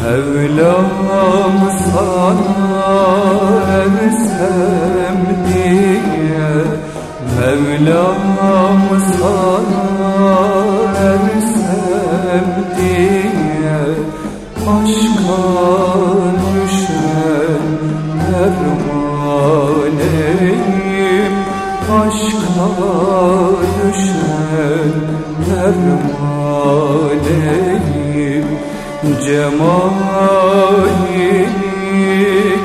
Mevlam sana ersem diye Mevlam sana ersem diye Aşka düşen pervaneyim Aşka düşen pervaneyim Cemalini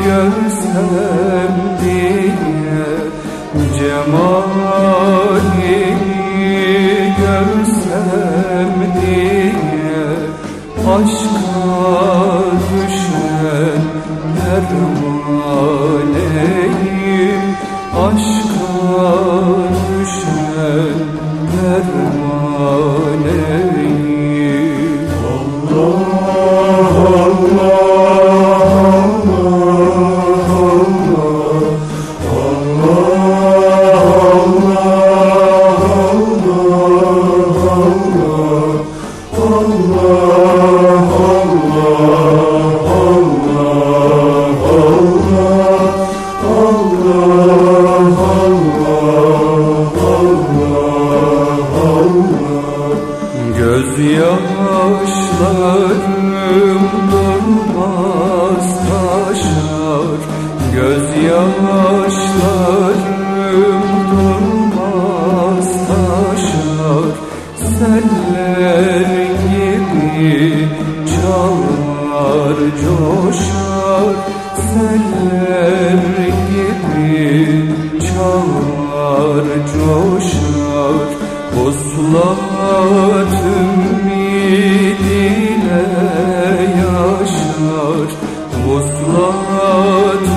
görsem diye Cemalini görsem diye Aşka düşen pervaneyim Aşka düşen pervaneyim Gözyaşlarım durmaz taşar Gözyaşlarım durmaz taşar Seller gibi çalar coşar. Seller Vuslat ümidine yaşar Vuslat